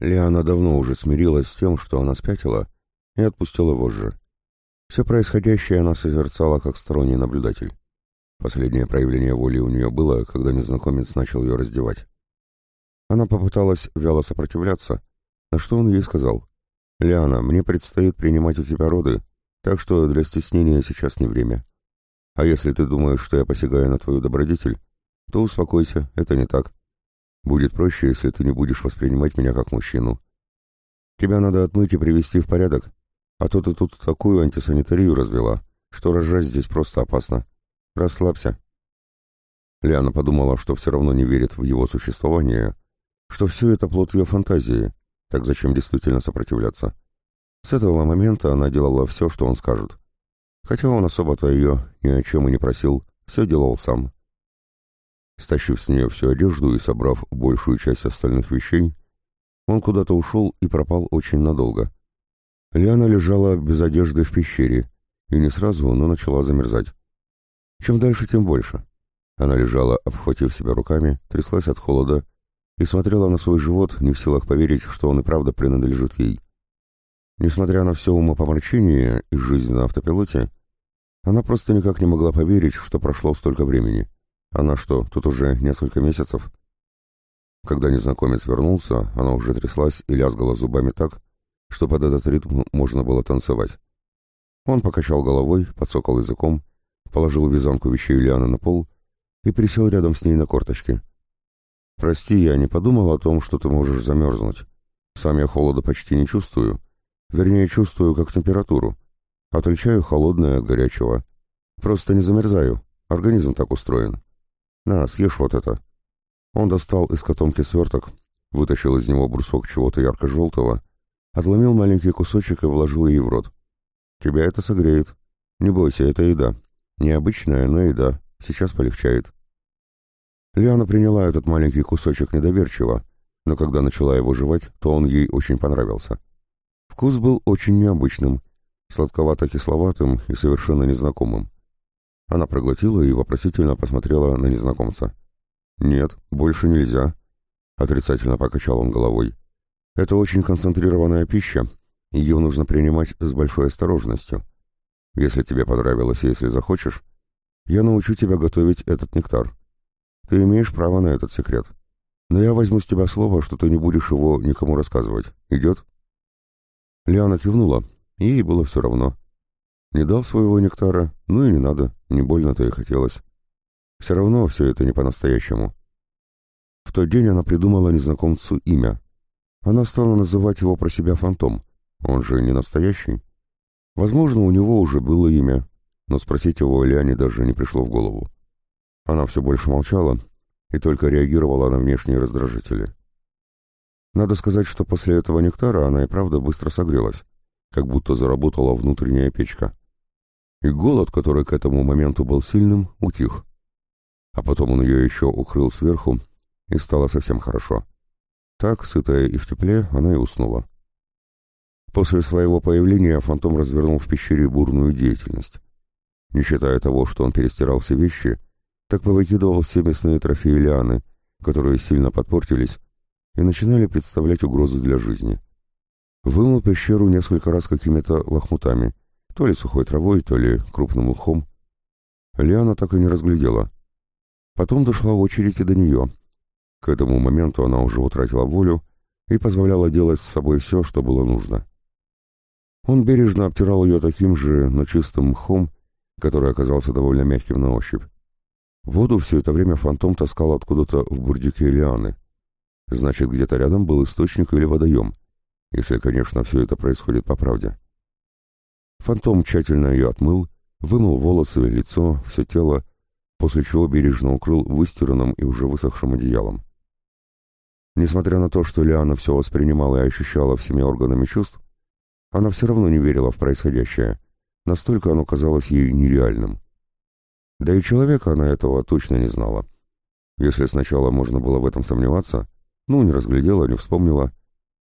Лиана давно уже смирилась с тем, что она спятила, и отпустила вожжи. Все происходящее она созерцала как сторонний наблюдатель. Последнее проявление воли у нее было, когда незнакомец начал ее раздевать. Она попыталась вяло сопротивляться, на что он ей сказал. «Лиана, мне предстоит принимать у тебя роды, так что для стеснения сейчас не время. А если ты думаешь, что я посягаю на твою добродетель, то успокойся, это не так. Будет проще, если ты не будешь воспринимать меня как мужчину. Тебя надо отмыть и привести в порядок, а то ты тут такую антисанитарию развела, что рожать здесь просто опасно. Расслабься. Лиана подумала, что все равно не верит в его существование, что все это плод ее фантазии, так зачем действительно сопротивляться? С этого момента она делала все, что он скажет. Хотя он особо-то ее ни о чем и не просил, все делал сам. Стащив с нее всю одежду и собрав большую часть остальных вещей, он куда-то ушел и пропал очень надолго. Лиана лежала без одежды в пещере, и не сразу, но начала замерзать. Чем дальше, тем больше. Она лежала, обхватив себя руками, тряслась от холода и смотрела на свой живот, не в силах поверить, что он и правда принадлежит ей. Несмотря на все умопомрачение и жизнь на автопилоте, она просто никак не могла поверить, что прошло столько времени. Она что, тут уже несколько месяцев? Когда незнакомец вернулся, она уже тряслась и лязгала зубами так, что под этот ритм можно было танцевать. Он покачал головой, подсокал языком, положил вязанку вещей Лианы на пол и присел рядом с ней на корточке. «Прости, я не подумал о том, что ты можешь замерзнуть. Сам я холода почти не чувствую. Вернее, чувствую как температуру. Отличаю холодное от горячего. Просто не замерзаю. Организм так устроен. На, съешь вот это». Он достал из котомки сверток, вытащил из него брусок чего-то ярко-желтого, отломил маленький кусочек и вложил ей в рот. «Тебя это согреет. Не бойся, это еда. Необычная, но еда. Сейчас полегчает». Лиана приняла этот маленький кусочек недоверчиво, но когда начала его жевать, то он ей очень понравился. Вкус был очень необычным, сладковато-кисловатым и совершенно незнакомым. Она проглотила и вопросительно посмотрела на незнакомца. «Нет, больше нельзя», — отрицательно покачал он головой. «Это очень концентрированная пища, ее нужно принимать с большой осторожностью. Если тебе понравилось, если захочешь, я научу тебя готовить этот нектар. Ты имеешь право на этот секрет. Но я возьму с тебя слово, что ты не будешь его никому рассказывать. Идет?» Лиана кивнула, и ей было все равно. Не дал своего нектара, ну и не надо, не больно-то и хотелось. Все равно все это не по-настоящему. В тот день она придумала незнакомцу имя. Она стала называть его про себя фантом. Он же не настоящий. Возможно, у него уже было имя, но спросить его Лиане даже не пришло в голову. Она все больше молчала и только реагировала на внешние раздражители. Надо сказать, что после этого нектара она и правда быстро согрелась, как будто заработала внутренняя печка. И голод, который к этому моменту был сильным, утих. А потом он ее еще укрыл сверху, и стало совсем хорошо. Так, сытая и в тепле, она и уснула. После своего появления фантом развернул в пещере бурную деятельность. Не считая того, что он перестирал все вещи, так повыкидывал все мясные трофеи лианы, которые сильно подпортились и начинали представлять угрозу для жизни. Вымыл пещеру несколько раз какими-то лохмутами, то ли сухой травой, то ли крупным лхом. Лиана так и не разглядела. Потом дошла очередь и до нее. К этому моменту она уже утратила волю и позволяла делать с собой все, что было нужно. Он бережно обтирал ее таким же, но чистым мхом, который оказался довольно мягким на ощупь. Воду все это время фантом таскал откуда-то в бурдюке лианы. Значит, где-то рядом был источник или водоем, если, конечно, все это происходит по правде. Фантом тщательно ее отмыл, вымыл волосы, лицо, все тело, после чего бережно укрыл выстиранным и уже высохшим одеялом. Несмотря на то, что Лиана все воспринимала и ощущала всеми органами чувств, она все равно не верила в происходящее, настолько оно казалось ей нереальным. Да и человека она этого точно не знала. Если сначала можно было в этом сомневаться, ну, не разглядела, не вспомнила,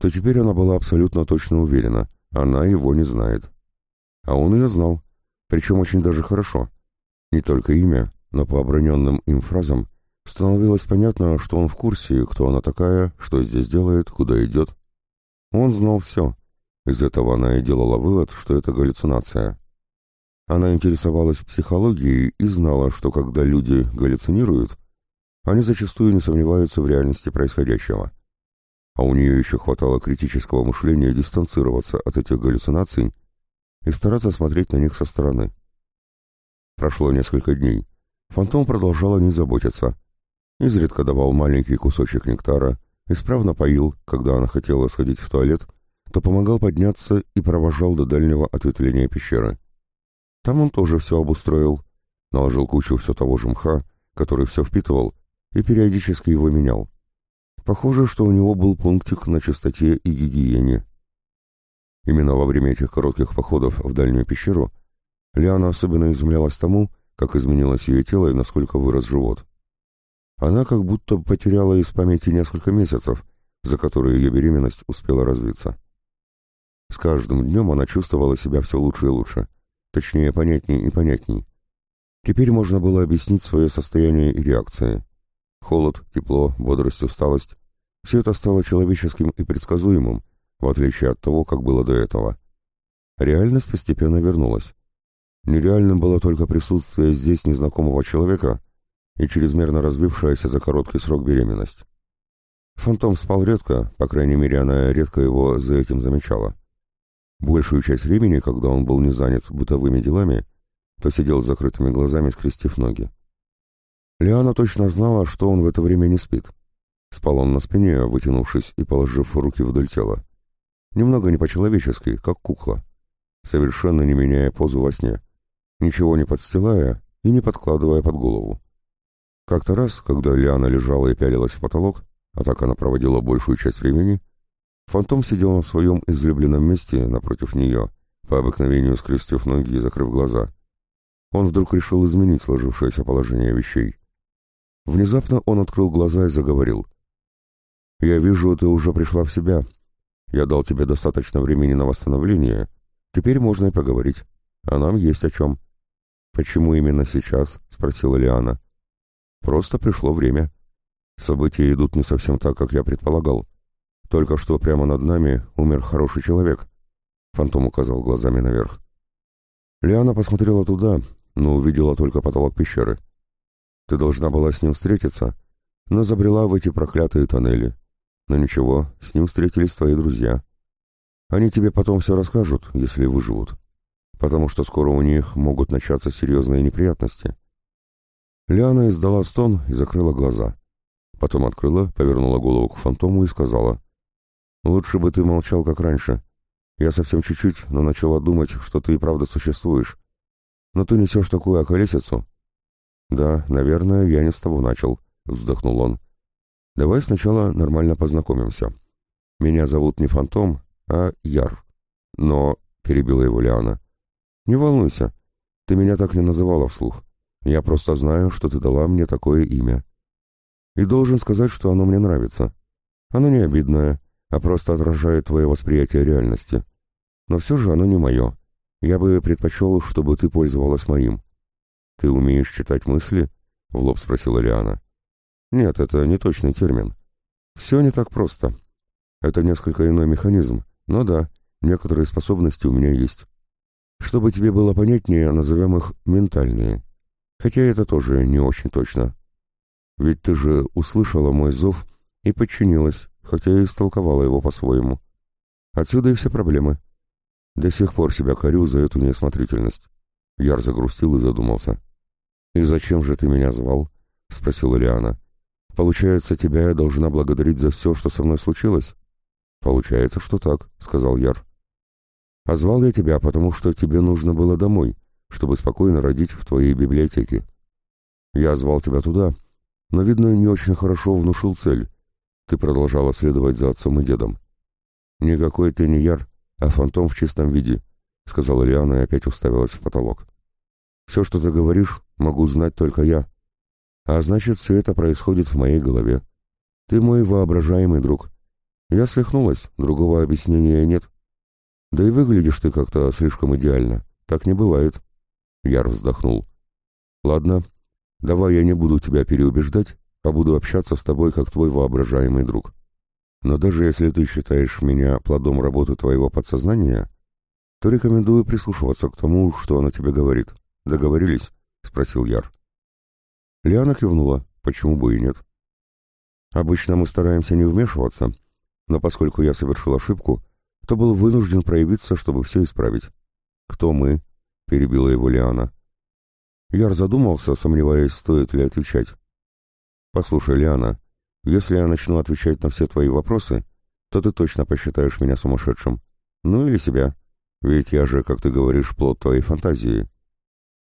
то теперь она была абсолютно точно уверена, она его не знает. А он ее знал, причем очень даже хорошо. Не только имя, но по оброненным им фразам становилось понятно, что он в курсе, кто она такая, что здесь делает, куда идет Он знал все. Из этого она и делала вывод, что это галлюцинация. Она интересовалась психологией и знала, что когда люди галлюцинируют, они зачастую не сомневаются в реальности происходящего. А у нее еще хватало критического мышления дистанцироваться от этих галлюцинаций и стараться смотреть на них со стороны. Прошло несколько дней. Фантом продолжал о ней заботиться. Изредка давал маленький кусочек нектара, исправно поил, когда она хотела сходить в туалет, то помогал подняться и провожал до дальнего ответвления пещеры. Там он тоже все обустроил, наложил кучу все того же мха, который все впитывал, и периодически его менял. Похоже, что у него был пунктик на чистоте и гигиене. Именно во время этих коротких походов в дальнюю пещеру Лиана особенно изумлялась тому, как изменилось ее тело и насколько вырос живот. Она как будто потеряла из памяти несколько месяцев, за которые ее беременность успела развиться. С каждым днем она чувствовала себя все лучше и лучше, точнее понятней и понятней. Теперь можно было объяснить свое состояние и реакции. Холод, тепло, бодрость, усталость — все это стало человеческим и предсказуемым, в отличие от того, как было до этого. Реальность постепенно вернулась. Нереальным было только присутствие здесь незнакомого человека и чрезмерно разбившаяся за короткий срок беременность. Фантом спал редко, по крайней мере, она редко его за этим замечала. Большую часть времени, когда он был не занят бытовыми делами, то сидел с закрытыми глазами, скрестив ноги. Лиана точно знала, что он в это время не спит. Спал он на спине, вытянувшись и положив руки вдоль тела. Немного не по-человечески, как кукла. Совершенно не меняя позу во сне. Ничего не подстилая и не подкладывая под голову. Как-то раз, когда Лиана лежала и пялилась в потолок, а так она проводила большую часть времени, фантом сидел на своем излюбленном месте напротив нее, по обыкновению скрестив ноги и закрыв глаза. Он вдруг решил изменить сложившееся положение вещей. Внезапно он открыл глаза и заговорил. «Я вижу, ты уже пришла в себя. Я дал тебе достаточно времени на восстановление. Теперь можно и поговорить. А нам есть о чем». «Почему именно сейчас?» — спросила Лиана. «Просто пришло время. События идут не совсем так, как я предполагал. Только что прямо над нами умер хороший человек». Фантом указал глазами наверх. Лиана посмотрела туда, но увидела только потолок пещеры. Ты должна была с ним встретиться, но забрела в эти проклятые тоннели. Но ничего, с ним встретились твои друзья. Они тебе потом все расскажут, если выживут, потому что скоро у них могут начаться серьезные неприятности. Лиана издала стон и закрыла глаза. Потом открыла, повернула голову к фантому и сказала, «Лучше бы ты молчал, как раньше. Я совсем чуть-чуть, но начала думать, что ты и правда существуешь. Но ты несешь такую околесицу, «Да, наверное, я не с того начал», — вздохнул он. «Давай сначала нормально познакомимся. Меня зовут не Фантом, а Яр. Но...» — перебила его Лиана. «Не волнуйся, ты меня так не называла вслух. Я просто знаю, что ты дала мне такое имя. И должен сказать, что оно мне нравится. Оно не обидное, а просто отражает твое восприятие реальности. Но все же оно не мое. Я бы предпочел, чтобы ты пользовалась моим. «Ты умеешь читать мысли?» — в лоб спросила Лиана. «Нет, это не точный термин. Все не так просто. Это несколько иной механизм, но да, некоторые способности у меня есть. Чтобы тебе было понятнее, назовем их ментальные. Хотя это тоже не очень точно. Ведь ты же услышала мой зов и подчинилась, хотя и истолковала его по-своему. Отсюда и все проблемы. До сих пор себя корю за эту неосмотрительность». Яр загрустил и задумался. «И зачем же ты меня звал?» — спросила Лиана. «Получается, тебя я должна благодарить за все, что со мной случилось?» «Получается, что так», — сказал Яр. «А я тебя, потому что тебе нужно было домой, чтобы спокойно родить в твоей библиотеке. Я звал тебя туда, но, видно, не очень хорошо внушил цель. Ты продолжала следовать за отцом и дедом. Никакой ты не Яр, а фантом в чистом виде», — сказала Лиана и опять уставилась в потолок. Все, что ты говоришь, могу знать только я. А значит, все это происходит в моей голове. Ты мой воображаемый друг. Я свихнулась, другого объяснения нет. Да и выглядишь ты как-то слишком идеально. Так не бывает. Яр вздохнул. Ладно, давай я не буду тебя переубеждать, а буду общаться с тобой как твой воображаемый друг. Но даже если ты считаешь меня плодом работы твоего подсознания, то рекомендую прислушиваться к тому, что она тебе говорит. Договорились?» — спросил Яр. Лиана кивнула. «Почему бы и нет?» «Обычно мы стараемся не вмешиваться, но поскольку я совершил ошибку, то был вынужден проявиться, чтобы все исправить». «Кто мы?» — перебила его Лиана. Яр задумался, сомневаясь, стоит ли отвечать. «Послушай, Лиана, если я начну отвечать на все твои вопросы, то ты точно посчитаешь меня сумасшедшим. Ну или себя. Ведь я же, как ты говоришь, плод твоей фантазии.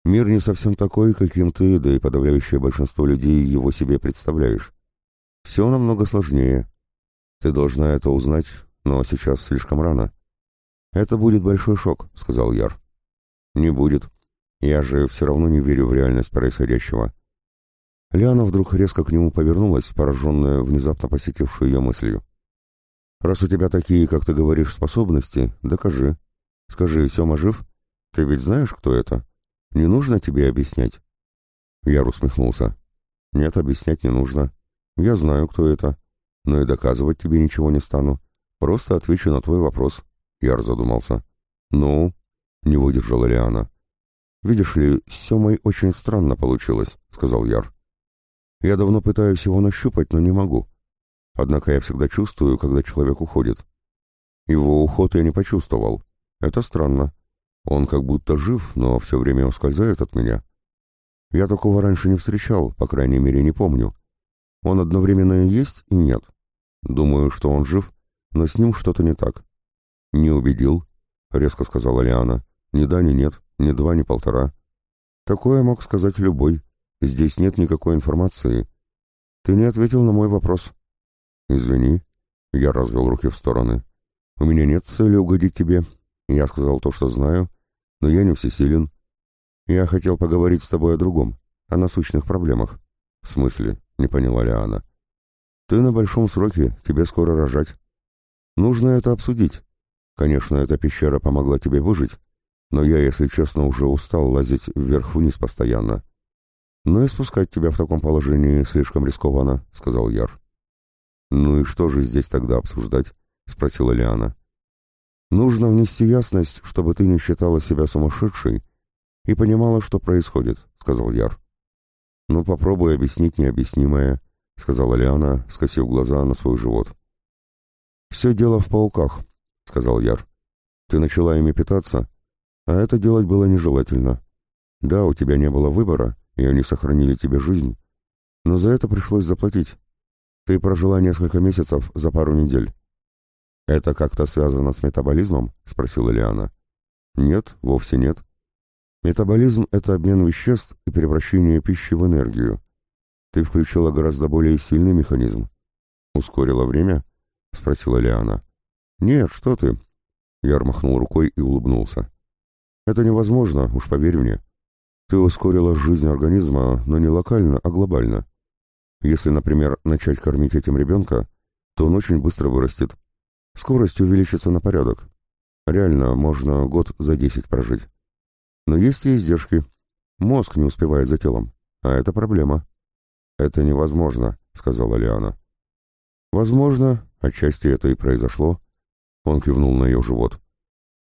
Мир не совсем такой, каким ты, да и подавляющее большинство людей его себе представляешь. Все намного сложнее. Ты должна это узнать, но сейчас слишком рано. Это будет большой шок, сказал Яр. Не будет. Я же все равно не верю в реальность происходящего. Лиана вдруг резко к нему повернулась, пораженная внезапно посетившей ее мыслью. «Раз у тебя такие, как ты говоришь, способности, докажи. Скажи, Сема жив? Ты ведь знаешь, кто это? Не нужно тебе объяснять?» Яр усмехнулся. «Нет, объяснять не нужно. Я знаю, кто это. Но и доказывать тебе ничего не стану. Просто отвечу на твой вопрос». Яр задумался. «Ну?» — не выдержала Лиана. «Видишь ли, с Семой очень странно получилось», — сказал Яр. «Я давно пытаюсь его нащупать, но не могу. Однако я всегда чувствую, когда человек уходит. Его уход я не почувствовал, это странно. Он как будто жив, но все время ускользает от меня. Я такого раньше не встречал, по крайней мере, не помню. Он одновременно и есть, и нет. Думаю, что он жив, но с ним что-то не так. Не убедил, — резко сказала Лиана. Ни да, ни нет, ни два, ни полтора. Такое мог сказать любой. Здесь нет никакой информации. Ты не ответил на мой вопрос. Извини, я развел руки в стороны. У меня нет цели угодить тебе, я сказал то, что знаю, но я не всесилен. Я хотел поговорить с тобой о другом, о насущных проблемах. В смысле? Не поняла Лиана. Ты на большом сроке, тебе скоро рожать. Нужно это обсудить. Конечно, эта пещера помогла тебе выжить, но я, если честно, уже устал лазить вверх-вниз постоянно. Но и спускать тебя в таком положении слишком рискованно, — сказал Яр. Ну и что же здесь тогда обсуждать? — спросила Лиана. Нужно внести ясность, чтобы ты не считала себя сумасшедшей и понимала, что происходит, сказал Яр. Ну попробуй объяснить необъяснимое, сказала Лиана, скосив глаза на свой живот. Все дело в пауках, сказал Яр. Ты начала ими питаться, а это делать было нежелательно. Да, у тебя не было выбора, и они сохранили тебе жизнь, но за это пришлось заплатить. Ты прожила несколько месяцев за пару недель. «Это как-то связано с метаболизмом?» — спросила Лиана. «Нет, вовсе нет. Метаболизм — это обмен веществ и превращение пищи в энергию. Ты включила гораздо более сильный механизм». «Ускорила время?» — спросила Лиана. «Нет, что ты!» Яр махнул рукой и улыбнулся. «Это невозможно, уж поверь мне. Ты ускорила жизнь организма, но не локально, а глобально. Если, например, начать кормить этим ребенка, то он очень быстро вырастет, Скорость увеличится на порядок. Реально, можно год за десять прожить. Но есть и издержки. Мозг не успевает за телом. А это проблема. «Это невозможно», — сказала Лиана. «Возможно, отчасти это и произошло». Он кивнул на ее живот.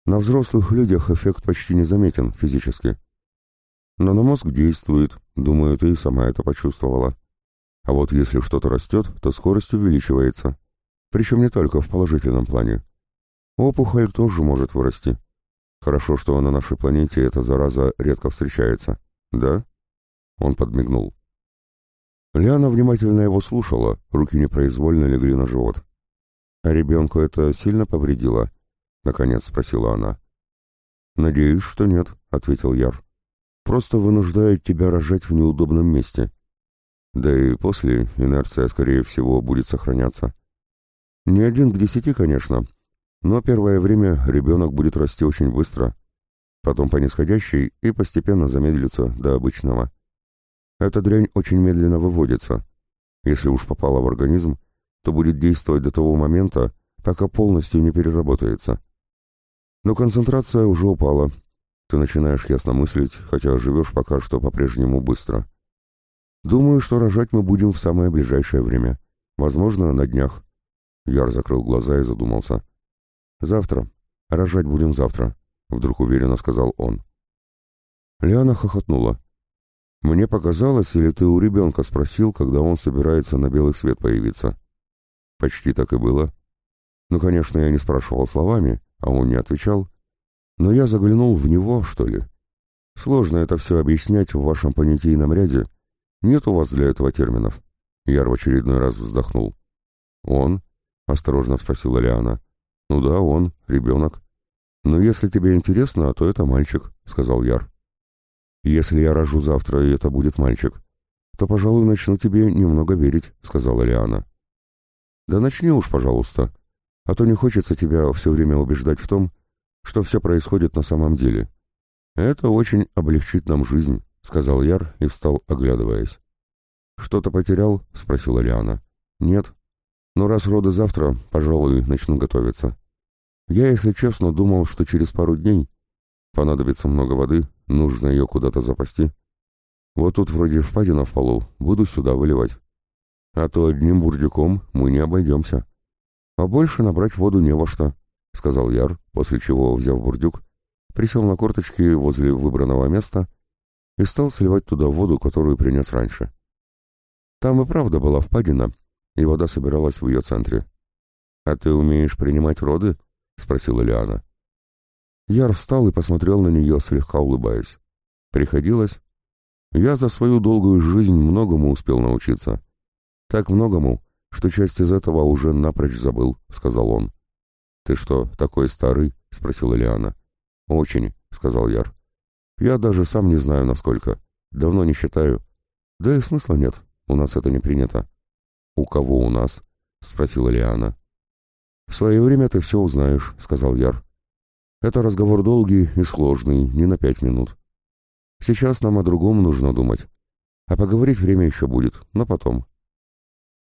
«На взрослых людях эффект почти незаметен физически. Но на мозг действует, думаю, ты и сама это почувствовала. А вот если что-то растет, то скорость увеличивается. Причем не только в положительном плане. Опухоль тоже может вырасти. Хорошо, что на нашей планете эта зараза редко встречается. Да? Он подмигнул. Лиана внимательно его слушала, руки непроизвольно легли на живот. «А ребенку это сильно повредило?» — наконец спросила она. «Надеюсь, что нет», — ответил Яр. «Просто вынуждает тебя рожать в неудобном месте. Да и после инерция, скорее всего, будет сохраняться. Не один к десяти, конечно, но первое время ребенок будет расти очень быстро, потом по нисходящей и постепенно замедлится до обычного. Эта дрянь очень медленно выводится. Если уж попала в организм, то будет действовать до того момента, пока полностью не переработается. Но концентрация уже упала. Ты начинаешь ясно мыслить, хотя живешь пока что по-прежнему быстро. Думаю, что рожать мы будем в самое ближайшее время. Возможно, на днях. Яр закрыл глаза и задумался. «Завтра. Рожать будем завтра», — вдруг уверенно сказал он. Лиана хохотнула. «Мне показалось, или ты у ребенка спросил, когда он собирается на белый свет появиться?» Почти так и было. Ну, конечно, я не спрашивал словами, а он не отвечал. Но я заглянул в него, что ли. Сложно это все объяснять в вашем понятийном ряде. Нет у вас для этого терминов. Яр в очередной раз вздохнул. «Он?» — осторожно спросила Лиана. «Ну да, он, ребенок. Но если тебе интересно, то это мальчик», — сказал Яр. «Если я рожу завтра, и это будет мальчик, то, пожалуй, начну тебе немного верить», — сказала Лиана. «Да начни уж, пожалуйста, а то не хочется тебя все время убеждать в том, что все происходит на самом деле. Это очень облегчит нам жизнь», — сказал Яр и встал, оглядываясь. «Что-то потерял?» — спросила Лиана. «Нет. Но раз роды завтра, пожалуй, начну готовиться. Я, если честно, думал, что через пару дней понадобится много воды, нужно ее куда-то запасти. Вот тут вроде впадина в полу, буду сюда выливать. А то одним бурдюком мы не обойдемся. А больше набрать воду не во что», — сказал Яр, после чего, взяв бурдюк, присел на корточки возле выбранного места и стал сливать туда воду, которую принес раньше. Там и правда была впадина, и вода собиралась в ее центре. «А ты умеешь принимать роды?» — спросила Лиана. Яр встал и посмотрел на нее, слегка улыбаясь. «Приходилось. Я за свою долгую жизнь многому успел научиться. Так многому, что часть из этого уже напрочь забыл», — сказал он. «Ты что, такой старый?» — спросила Лиана. «Очень», — сказал Яр. «Я даже сам не знаю, насколько. Давно не считаю. Да и смысла нет. У нас это не принято». «У кого у нас?» — спросила Лиана. «В свое время ты все узнаешь», — сказал Яр. «Это разговор долгий и сложный, не на пять минут. Сейчас нам о другом нужно думать. А поговорить время еще будет, но потом».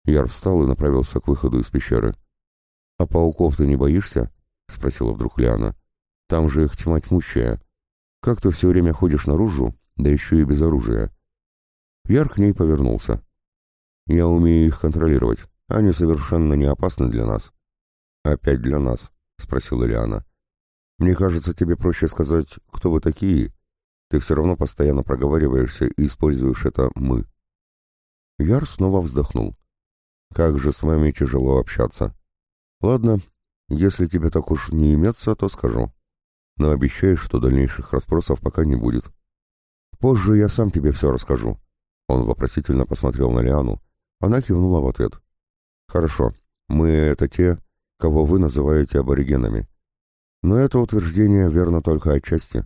Яр встал и направился к выходу из пещеры. «А пауков ты не боишься?» — спросила вдруг Лиана. «Там же их тьма тьмущая. Как ты все время ходишь наружу, да еще и без оружия?» Яр к ней повернулся. Я умею их контролировать. Они совершенно не опасны для нас. Опять для нас, спросила Лиана. Мне кажется, тебе проще сказать, кто вы такие. Ты все равно постоянно проговариваешься и используешь это «мы». Яр снова вздохнул. Как же с вами тяжело общаться. Ладно, если тебе так уж не имется, то скажу. Но обещаю, что дальнейших расспросов пока не будет. Позже я сам тебе все расскажу. Он вопросительно посмотрел на Лиану, она кивнула в ответ. «Хорошо, мы — это те, кого вы называете аборигенами. Но это утверждение верно только отчасти.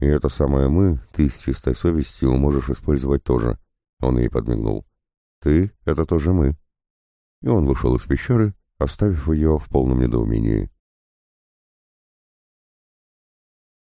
И это самое «мы» ты с чистой совестью можешь использовать тоже». Он ей подмигнул. «Ты — это тоже мы». И он вышел из пещеры, оставив ее в полном недоумении.